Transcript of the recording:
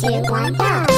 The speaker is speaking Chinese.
点完赞